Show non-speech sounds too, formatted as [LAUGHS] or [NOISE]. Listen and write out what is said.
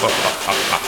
あ [LAUGHS] っ